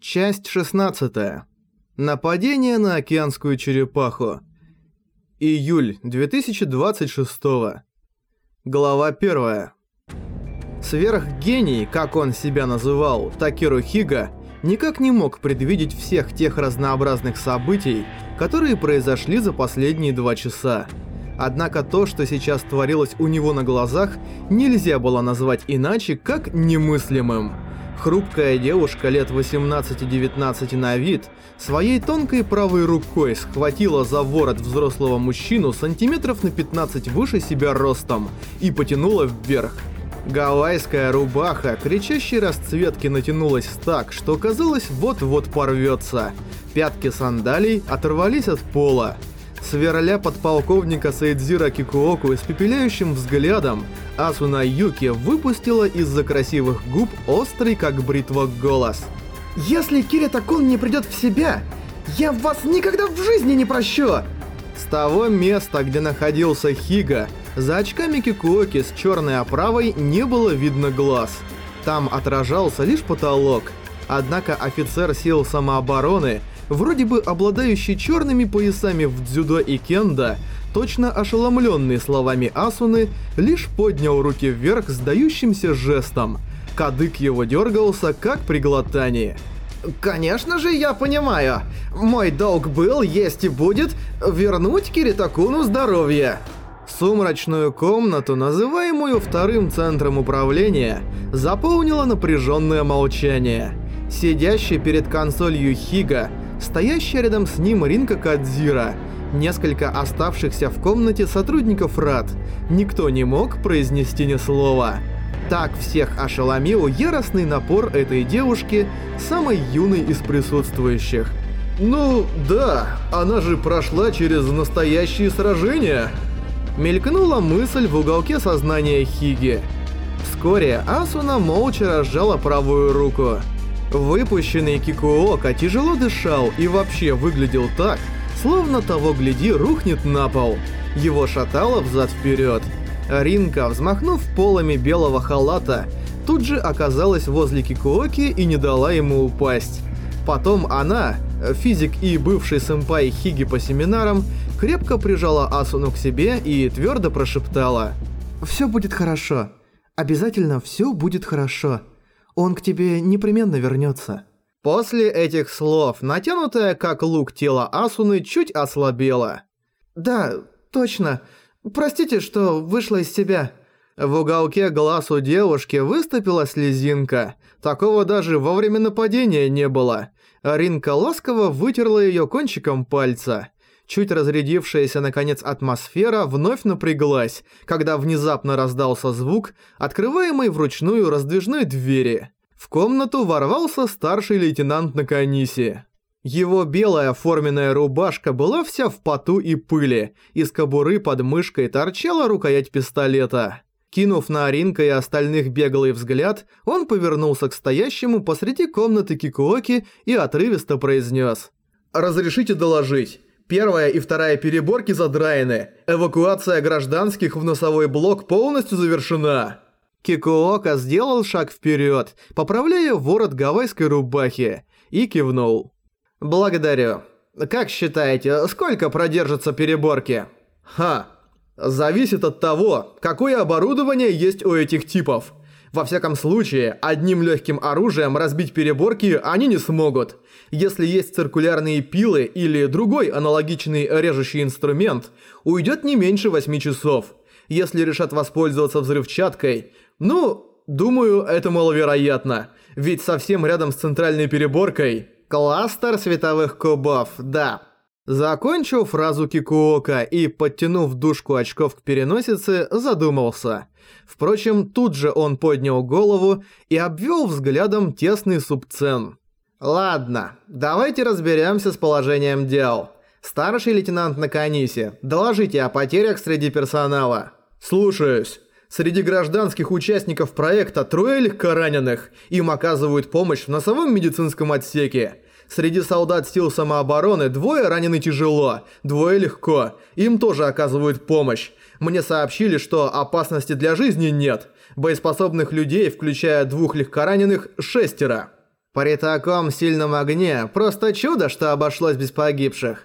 Часть 16. Нападение на океанскую черепаху. Июль 2026. Глава 1. Сверхгений, как он себя называл, Такиру Хига, никак не мог предвидеть всех тех разнообразных событий, которые произошли за последние два часа. Однако то, что сейчас творилось у него на глазах, нельзя было назвать иначе, как немыслимым. Хрупкая девушка лет 18-19 на вид своей тонкой правой рукой схватила за ворот взрослого мужчину сантиметров на 15 выше себя ростом и потянула вверх. Гавайская рубаха кричащей расцветки натянулась так, что казалось вот-вот порвется. Пятки сандалий оторвались от пола. Сверля подполковника Сейдзира Кикуоку испепеляющим взглядом, Асуна Юки выпустила из-за красивых губ острый как бритва голос. «Если Кирита-кун не придет в себя, я вас никогда в жизни не прощу!» С того места, где находился Хига, за очками Кикуоки с черной оправой не было видно глаз. Там отражался лишь потолок. Однако офицер сил самообороны вроде бы обладающий черными поясами в дзюдо и кендо, точно ошеломленный словами Асуны, лишь поднял руки вверх с дающимся жестом. Кадык его дергался, как при глотании. «Конечно же, я понимаю. Мой долг был, есть и будет, вернуть Киритакуну здоровье». Сумрачную комнату, называемую вторым центром управления, заполнило напряженное молчание. Сидящий перед консолью Хига стоящая рядом с ним Ринка Кадзира, несколько оставшихся в комнате сотрудников РАД. Никто не мог произнести ни слова. Так всех ошеломил яростный напор этой девушки, самой юной из присутствующих. «Ну, да, она же прошла через настоящие сражения!» Мелькнула мысль в уголке сознания Хиги. Вскоре Асуна молча разжала правую руку. Выпущенный Кикуока тяжело дышал и вообще выглядел так, словно того гляди рухнет на пол. Его шатало взад-вперед. Ринка, взмахнув полами белого халата, тут же оказалась возле Кикуоки и не дала ему упасть. Потом она, физик и бывший сэмпай Хиги по семинарам, крепко прижала Асуну к себе и твердо прошептала. «Все будет хорошо. Обязательно все будет хорошо». Он к тебе непременно вернется. После этих слов, натянутое как лук тело Асуны чуть ослабело. «Да, точно. Простите, что вышла из себя». В уголке глаз у девушки выступила слезинка. Такого даже во время нападения не было. Ринка ласково вытерла её кончиком пальца. Чуть разрядившаяся наконец атмосфера вновь напряглась, когда внезапно раздался звук, открываемый вручную раздвижной двери. В комнату ворвался старший лейтенант Наканиси. Его белая форменная рубашка была вся в поту и пыли, из кобуры под мышкой торчала рукоять пистолета. Кинув на Аринка и остальных беглый взгляд, он повернулся к стоящему посреди комнаты Кикуоки и отрывисто произнес. «Разрешите доложить. Первая и вторая переборки задраены. Эвакуация гражданских в носовой блок полностью завершена. Кикуока сделал шаг вперед, поправляя ворот гавайской рубахи, и кивнул. «Благодарю. Как считаете, сколько продержатся переборки?» «Ха, зависит от того, какое оборудование есть у этих типов. Во всяком случае, одним легким оружием разбить переборки они не смогут. Если есть циркулярные пилы или другой аналогичный режущий инструмент, уйдет не меньше 8 часов. Если решат воспользоваться взрывчаткой, ну, думаю, это маловероятно. Ведь совсем рядом с центральной переборкой... Кластер световых кубов, да. Закончил фразу Кикуока и, подтянув дужку очков к переносице, задумался. Впрочем, тут же он поднял голову и обвел взглядом тесный субцен. «Ладно, давайте разберемся с положением дел. Старший лейтенант Наканиси, доложите о потерях среди персонала». «Слушаюсь». Среди гражданских участников проекта трое легкораненых. Им оказывают помощь в носовом медицинском отсеке. Среди солдат сил самообороны двое ранены тяжело, двое легко. Им тоже оказывают помощь. Мне сообщили, что опасности для жизни нет. Боеспособных людей, включая двух легкораненых, шестеро. При таком сильном огне просто чудо, что обошлось без погибших.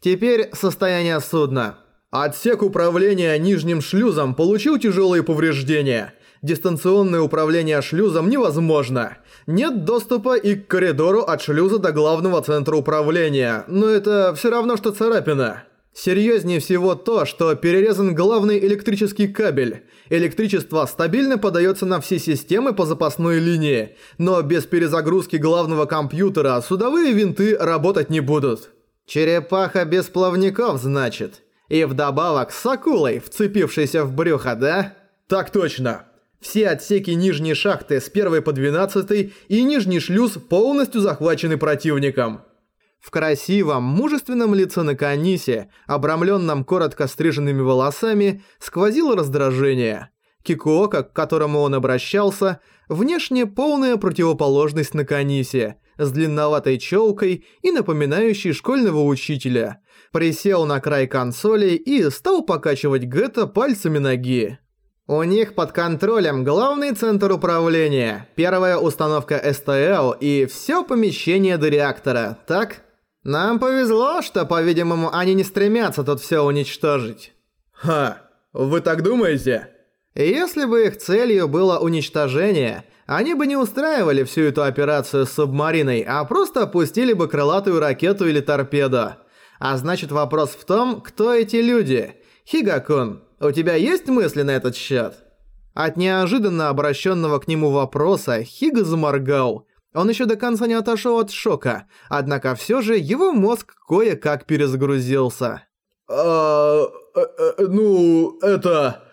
Теперь состояние судна. Отсек управления нижним шлюзом получил тяжелые повреждения. Дистанционное управление шлюзом невозможно. Нет доступа и к коридору от шлюза до главного центра управления, но это все равно, что царапина. Серьезнее всего то, что перерезан главный электрический кабель. Электричество стабильно подается на все системы по запасной линии, но без перезагрузки главного компьютера судовые винты работать не будут. Черепаха без плавников, значит. И вдобавок с акулой, вцепившейся в брюхо, да? Так точно. Все отсеки нижней шахты с 1 по 12 и нижний шлюз полностью захвачены противником. В красивом, мужественном лице на Канисе, обрамленном коротко стриженными волосами, сквозило раздражение. Кикуока, к которому он обращался, внешне полная противоположность на Канисе, с длинноватой челкой и напоминающей школьного учителя. Присел на край консоли и стал покачивать Гетто пальцами ноги. У них под контролем главный центр управления, первая установка СТЛ и все помещение до реактора, так? Нам повезло, что, по-видимому, они не стремятся тут все уничтожить. Ха, вы так думаете? Если бы их целью было уничтожение, они бы не устраивали всю эту операцию с субмариной, а просто опустили бы крылатую ракету или торпеду. А значит вопрос в том, кто эти люди. Хигакун, у тебя есть мысли на этот счет? От неожиданно обращенного к нему вопроса Хига заморгал – он еще до конца не отошел от шока, однако все же его мозг кое-как перезагрузился. «А... Э, э, ну, это...»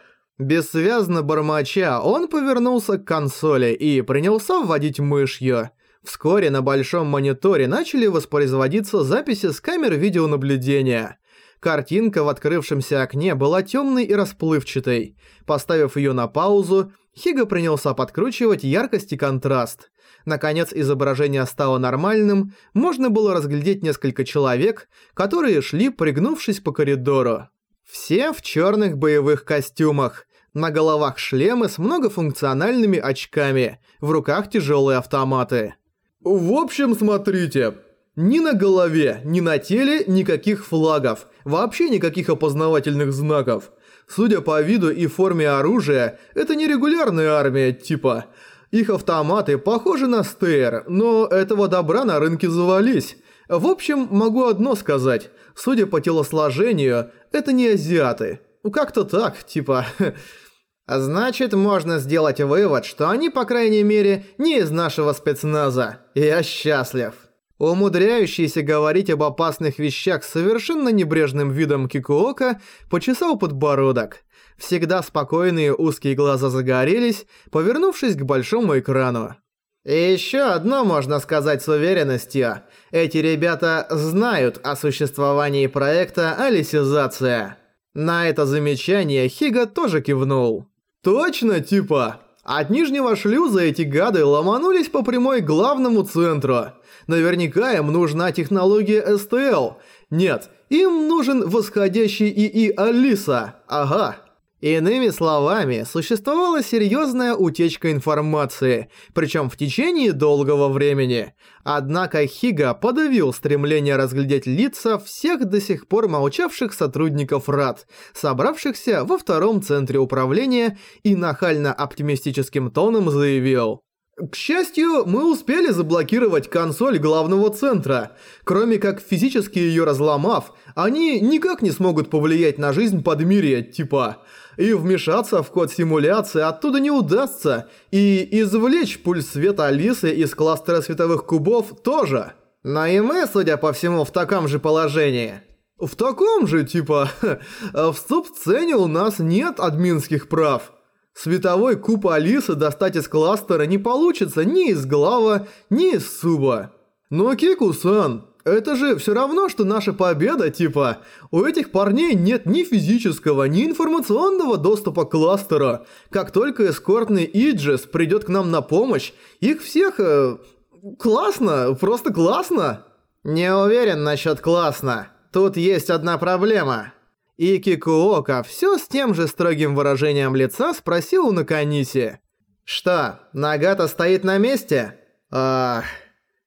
Бессвязно бормоча, он повернулся к консоли и принялся вводить мышью. Вскоре на большом мониторе начали воспроизводиться записи с камер видеонаблюдения. Картинка в открывшемся окне была темной и расплывчатой. Поставив ее на паузу, Хига принялся подкручивать яркость и контраст. Наконец изображение стало нормальным, можно было разглядеть несколько человек, которые шли, пригнувшись по коридору. Все в черных боевых костюмах, на головах шлемы с многофункциональными очками, в руках тяжелые автоматы. В общем, смотрите, ни на голове, ни на теле никаких флагов, вообще никаких опознавательных знаков. Судя по виду и форме оружия, это не регулярная армия типа их автоматы похожи на стейр, но этого добра на рынке завались. В общем, могу одно сказать. Судя по телосложению, это не азиаты. Ну, как-то так, типа... Значит, можно сделать вывод, что они, по крайней мере, не из нашего спецназа. Я счастлив. Умудряющийся говорить об опасных вещах совершенно небрежным видом Кикуока почесал подбородок. Всегда спокойные узкие глаза загорелись, повернувшись к большому экрану. И еще одно можно сказать с уверенностью. Эти ребята знают о существовании проекта «Алисизация». На это замечание Хига тоже кивнул. «Точно, типа. От нижнего шлюза эти гады ломанулись по прямой к главному центру. Наверняка им нужна технология СТЛ. Нет, им нужен восходящий ИИ Алиса. Ага». Иными словами, существовала серьезная утечка информации, причем в течение долгого времени. Однако Хига подавил стремление разглядеть лица всех до сих пор молчавших сотрудников РАД, собравшихся во втором центре управления и нахально оптимистическим тоном заявил. К счастью, мы успели заблокировать консоль главного центра. Кроме как физически ее разломав, они никак не смогут повлиять на жизнь подмирия, типа и вмешаться в код симуляции оттуда не удастся, и извлечь пульс света Алисы из кластера световых кубов тоже. Но и мы, судя по всему, в таком же положении. В таком же, типа, в стоп-сцене у нас нет админских прав. Световой куб Алисы достать из кластера не получится ни из глава, ни из суба. Но Кику-сан, это же все равно, что наша победа, типа, у этих парней нет ни физического, ни информационного доступа к кластеру. Как только эскортный Иджис придет к нам на помощь, их всех... Э, классно, просто классно. Не уверен насчет классно. Тут есть одна проблема. И Кикуока все с тем же строгим выражением лица спросил у Наканиси. «Что, Нагата стоит на месте?» «Ах...»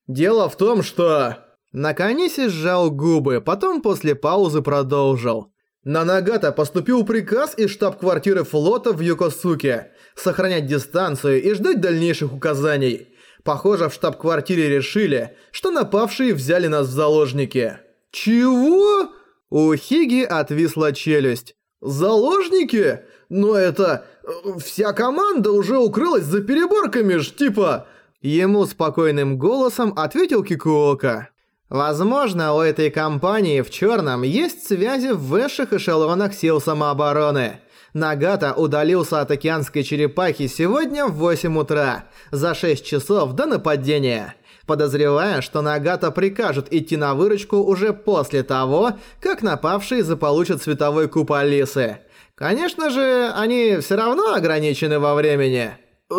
Дело в том, что... Наканиси сжал губы, потом после паузы продолжил. На Нагата поступил приказ из штаб-квартиры флота в Юкосуке сохранять дистанцию и ждать дальнейших указаний. Похоже, в штаб-квартире решили, что напавшие взяли нас в заложники. Чего? У Хиги отвисла челюсть. Заложники? Но это... Э, вся команда уже укрылась за переборками ж, типа... Ему спокойным голосом ответил Кикуока. Возможно, у этой компании в черном есть связи в высших эшелонах сил самообороны. Нагата удалился от океанской черепахи сегодня в 8 утра, за 6 часов до нападения. Подозревая, что Нагата прикажет идти на выручку уже после того, как напавшие заполучат световой куб Алисы. Конечно же, они все равно ограничены во времени.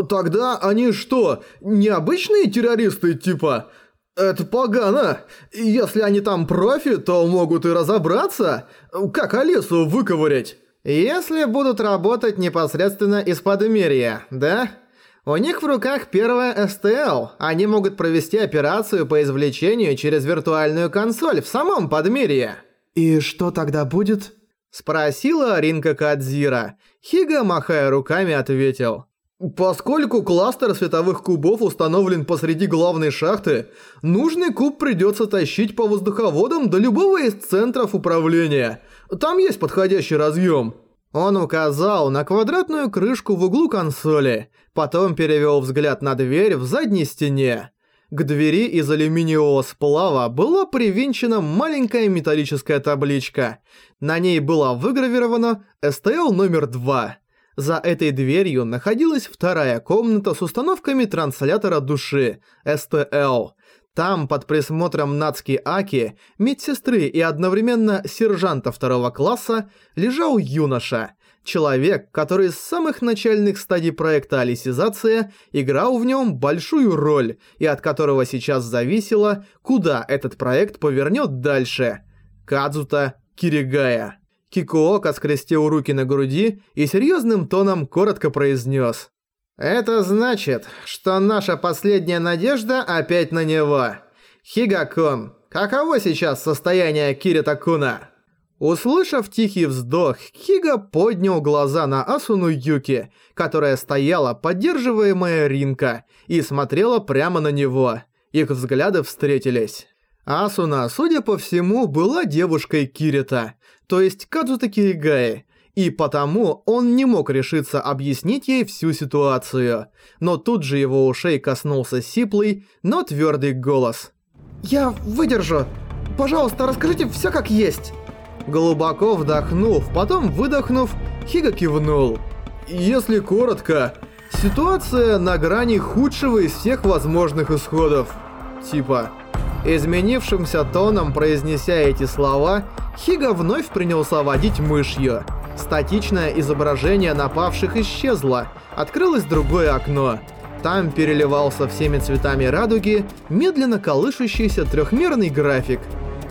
Тогда они что, необычные террористы типа? Это погано. Если они там профи, то могут и разобраться. Как Алису выковырять? Если будут работать непосредственно из подмерья, да? У них в руках первая СТЛ. Они могут провести операцию по извлечению через виртуальную консоль в самом подмерье. И что тогда будет? Спросила Ринка Кадзира. Хига, махая руками, ответил. Поскольку кластер световых кубов установлен посреди главной шахты, нужный куб придется тащить по воздуховодам до любого из центров управления. Там есть подходящий разъем. Он указал на квадратную крышку в углу консоли, потом перевел взгляд на дверь в задней стене. К двери из алюминиевого сплава была привинчена маленькая металлическая табличка. На ней было выгравировано «СТЛ номер 2». За этой дверью находилась вторая комната с установками транслятора души, СТЛ. Там, под присмотром Нацки Аки, медсестры и одновременно сержанта второго класса, лежал юноша. Человек, который с самых начальных стадий проекта «Алисизация» играл в нем большую роль, и от которого сейчас зависело, куда этот проект повернет дальше. Кадзута Киригая. Кикуока скрестил руки на груди и серьезным тоном коротко произнес. «Это значит, что наша последняя надежда опять на него. Хигакун, каково сейчас состояние Кирита-куна?» Услышав тихий вздох, Хига поднял глаза на Асуну Юки, которая стояла, поддерживаемая Ринка, и смотрела прямо на него. Их взгляды встретились. Асуна, судя по всему, была девушкой Кирита, то есть Кадзута Киригаи, и потому он не мог решиться объяснить ей всю ситуацию. Но тут же его ушей коснулся сиплый, но твердый голос. «Я выдержу! Пожалуйста, расскажите все как есть!» Глубоко вдохнув, потом выдохнув, Хига кивнул. «Если коротко, ситуация на грани худшего из всех возможных исходов. Типа...» Изменившимся тоном произнеся эти слова, Хига вновь принялся водить мышью. Статичное изображение напавших исчезло, открылось другое окно. Там переливался всеми цветами радуги медленно колышущийся трехмерный график.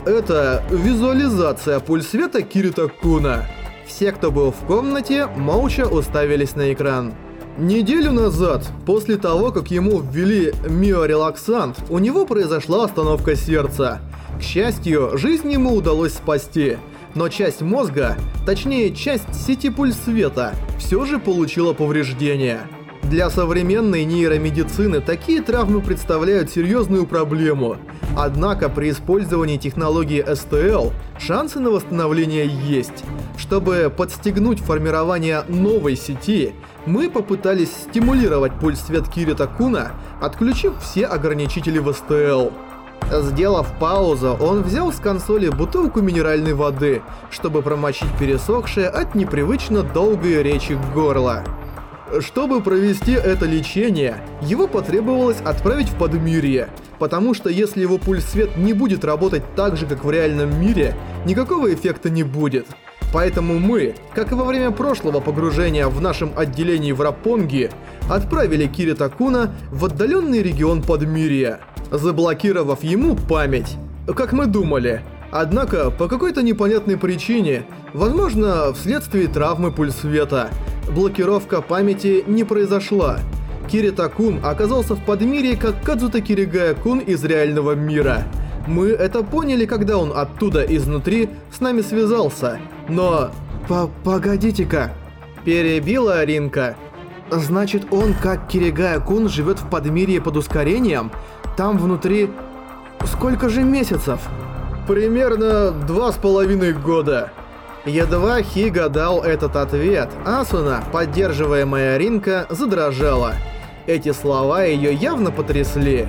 Это визуализация пульсвета Кирита Куна. Все, кто был в комнате, молча уставились на экран. Неделю назад, после того, как ему ввели миорелаксант, у него произошла остановка сердца. К счастью, жизнь ему удалось спасти, но часть мозга, точнее часть сети пульсвета, все же получила повреждения. Для современной нейромедицины такие травмы представляют серьезную проблему. Однако при использовании технологии STL шансы на восстановление есть. Чтобы подстегнуть формирование новой сети, мы попытались стимулировать пульс свет Кирита Куна, отключив все ограничители в STL. Сделав паузу, он взял с консоли бутылку минеральной воды, чтобы промочить пересохшее от непривычно долгой речи горло. Чтобы провести это лечение, его потребовалось отправить в Подмирье, потому что если его пульс-свет не будет работать так же, как в реальном мире, никакого эффекта не будет. Поэтому мы, как и во время прошлого погружения в нашем отделении в Рапонги, отправили Кирита Куна в отдаленный регион Подмирья, заблокировав ему память, как мы думали. Однако, по какой-то непонятной причине, возможно, вследствие травмы пульсвета, блокировка памяти не произошла. Кирита-кун оказался в подмире, как Кадзута Киригая-кун из реального мира. Мы это поняли, когда он оттуда изнутри с нами связался. Но... По Погодите-ка. Перебила Ринка. Значит, он, как Киригая-кун, живет в подмирье под ускорением? Там внутри... Сколько же месяцев? Примерно два с половиной года. Едва Хига дал этот ответ, Асуна, поддерживаемая Ринка, задрожала. Эти слова ее явно потрясли.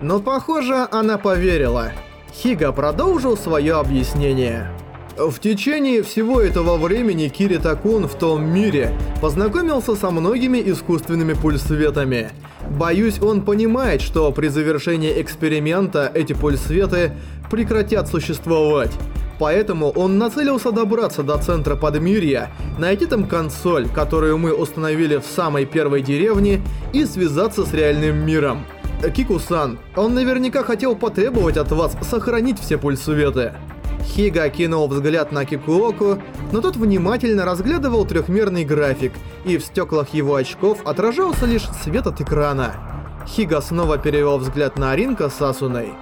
Но, похоже, она поверила. Хига продолжил свое объяснение. В течение всего этого времени Кирита-кун в том мире познакомился со многими искусственными пульсветами. Боюсь, он понимает, что при завершении эксперимента эти пульсветы прекратят существовать. Поэтому он нацелился добраться до центра Подмирья, найти там консоль, которую мы установили в самой первой деревне, и связаться с реальным миром. Кику-сан, он наверняка хотел потребовать от вас сохранить все пульсветы. Хига кинул взгляд на Кикуоку, но тот внимательно разглядывал трехмерный график, и в стеклах его очков отражался лишь свет от экрана. Хига снова перевел взгляд на Ринка с Асуной.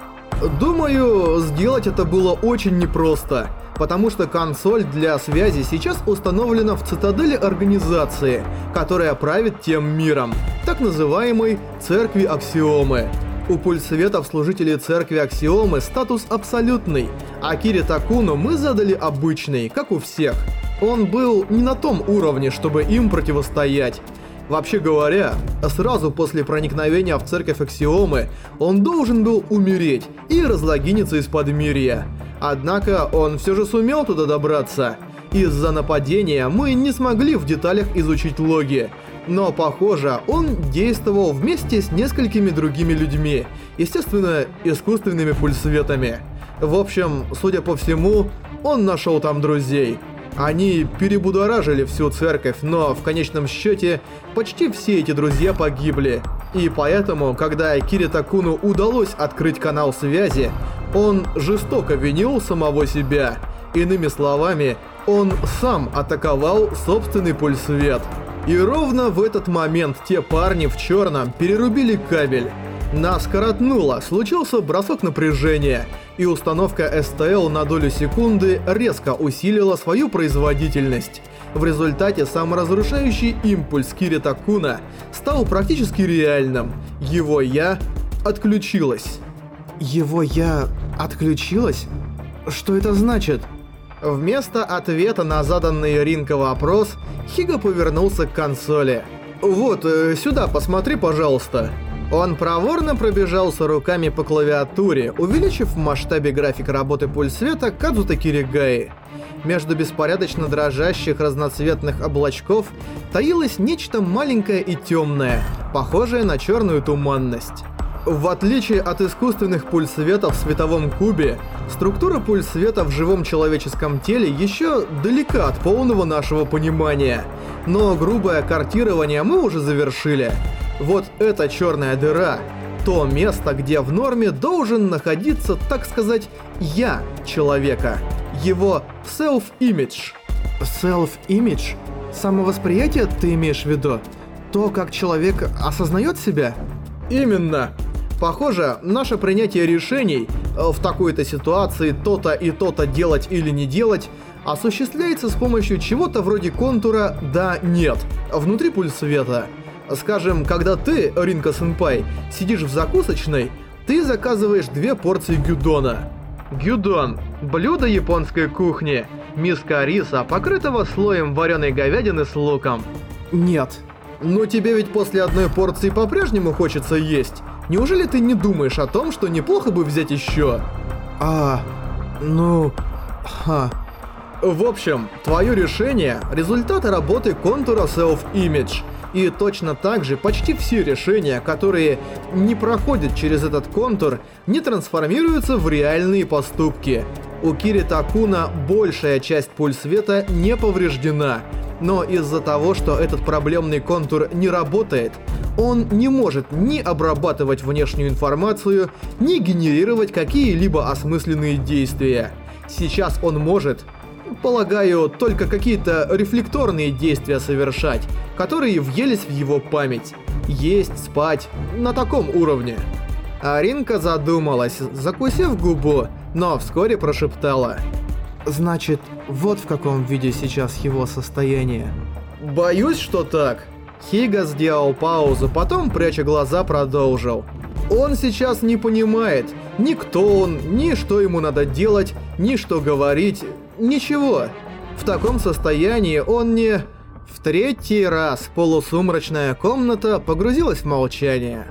Думаю, сделать это было очень непросто, потому что консоль для связи сейчас установлена в цитадели организации, которая правит тем миром, так называемой «Церкви Аксиомы». У пульсветов служителей церкви Аксиомы статус абсолютный, а Кири Такуну мы задали обычный, как у всех. Он был не на том уровне, чтобы им противостоять. Вообще говоря, сразу после проникновения в церковь Аксиомы он должен был умереть и разлогиниться из подмирья. Однако он все же сумел туда добраться. Из-за нападения мы не смогли в деталях изучить логи, но, похоже, он действовал вместе с несколькими другими людьми, естественно, искусственными пульсветами. В общем, судя по всему, он нашел там друзей. Они перебудоражили всю церковь, но в конечном счете почти все эти друзья погибли. И поэтому, когда Кири Такуну удалось открыть канал связи, он жестоко винил самого себя. Иными словами, он сам атаковал собственный пульсвет. И ровно в этот момент те парни в черном перерубили кабель. Нас коротнуло, случился бросок напряжения, и установка STL на долю секунды резко усилила свою производительность. В результате саморазрушающий импульс Кирита Куна стал практически реальным. Его «я» отключилось. Его «я» отключилось? Что это значит? Вместо ответа на заданный Ринко вопрос, Хига повернулся к консоли. «Вот, э, сюда посмотри, пожалуйста». Он проворно пробежался руками по клавиатуре, увеличив в масштабе график работы пульсвета Кадзута Киригаи. Между беспорядочно дрожащих разноцветных облачков таилось нечто маленькое и темное, похожее на черную туманность. В отличие от искусственных пульсветов в световом кубе, структура пульсвета в живом человеческом теле еще далека от полного нашего понимания. Но грубое картирование мы уже завершили. Вот эта черная дыра, то место, где в норме должен находиться, так сказать, «я» человека, его self-image. Self-image? Самовосприятие ты имеешь в виду? То, как человек осознает себя? Именно. Похоже, наше принятие решений э, в такой-то ситуации то-то и то-то делать или не делать осуществляется с помощью чего-то вроде контура «да-нет» внутри пульсвета. Скажем, когда ты, Ринка-сенпай, сидишь в закусочной, ты заказываешь две порции гюдона. Гюдон – блюдо японской кухни, миска риса, покрытого слоем вареной говядины с луком. Нет. Но тебе ведь после одной порции по-прежнему хочется есть. Неужели ты не думаешь о том, что неплохо бы взять еще? А, ну... Ха... В общем, твое решение – результат работы контура Self-Image. И точно так же почти все решения, которые не проходят через этот контур, не трансформируются в реальные поступки. У Кири Такуна большая часть пульс света не повреждена, но из-за того, что этот проблемный контур не работает, он не может ни обрабатывать внешнюю информацию, ни генерировать какие-либо осмысленные действия. Сейчас он может, полагаю, только какие-то рефлекторные действия совершать, которые въелись в его память. есть, спать, на таком уровне. Аринка задумалась, закусив губу, но вскоре прошептала. «Значит, вот в каком виде сейчас его состояние». «Боюсь, что так». Хига сделал паузу, потом, пряча глаза, продолжил. «Он сейчас не понимает, ни кто он, ни что ему надо делать, ни что говорить, ничего. В таком состоянии он не...» В третий раз полусумрачная комната погрузилась в молчание.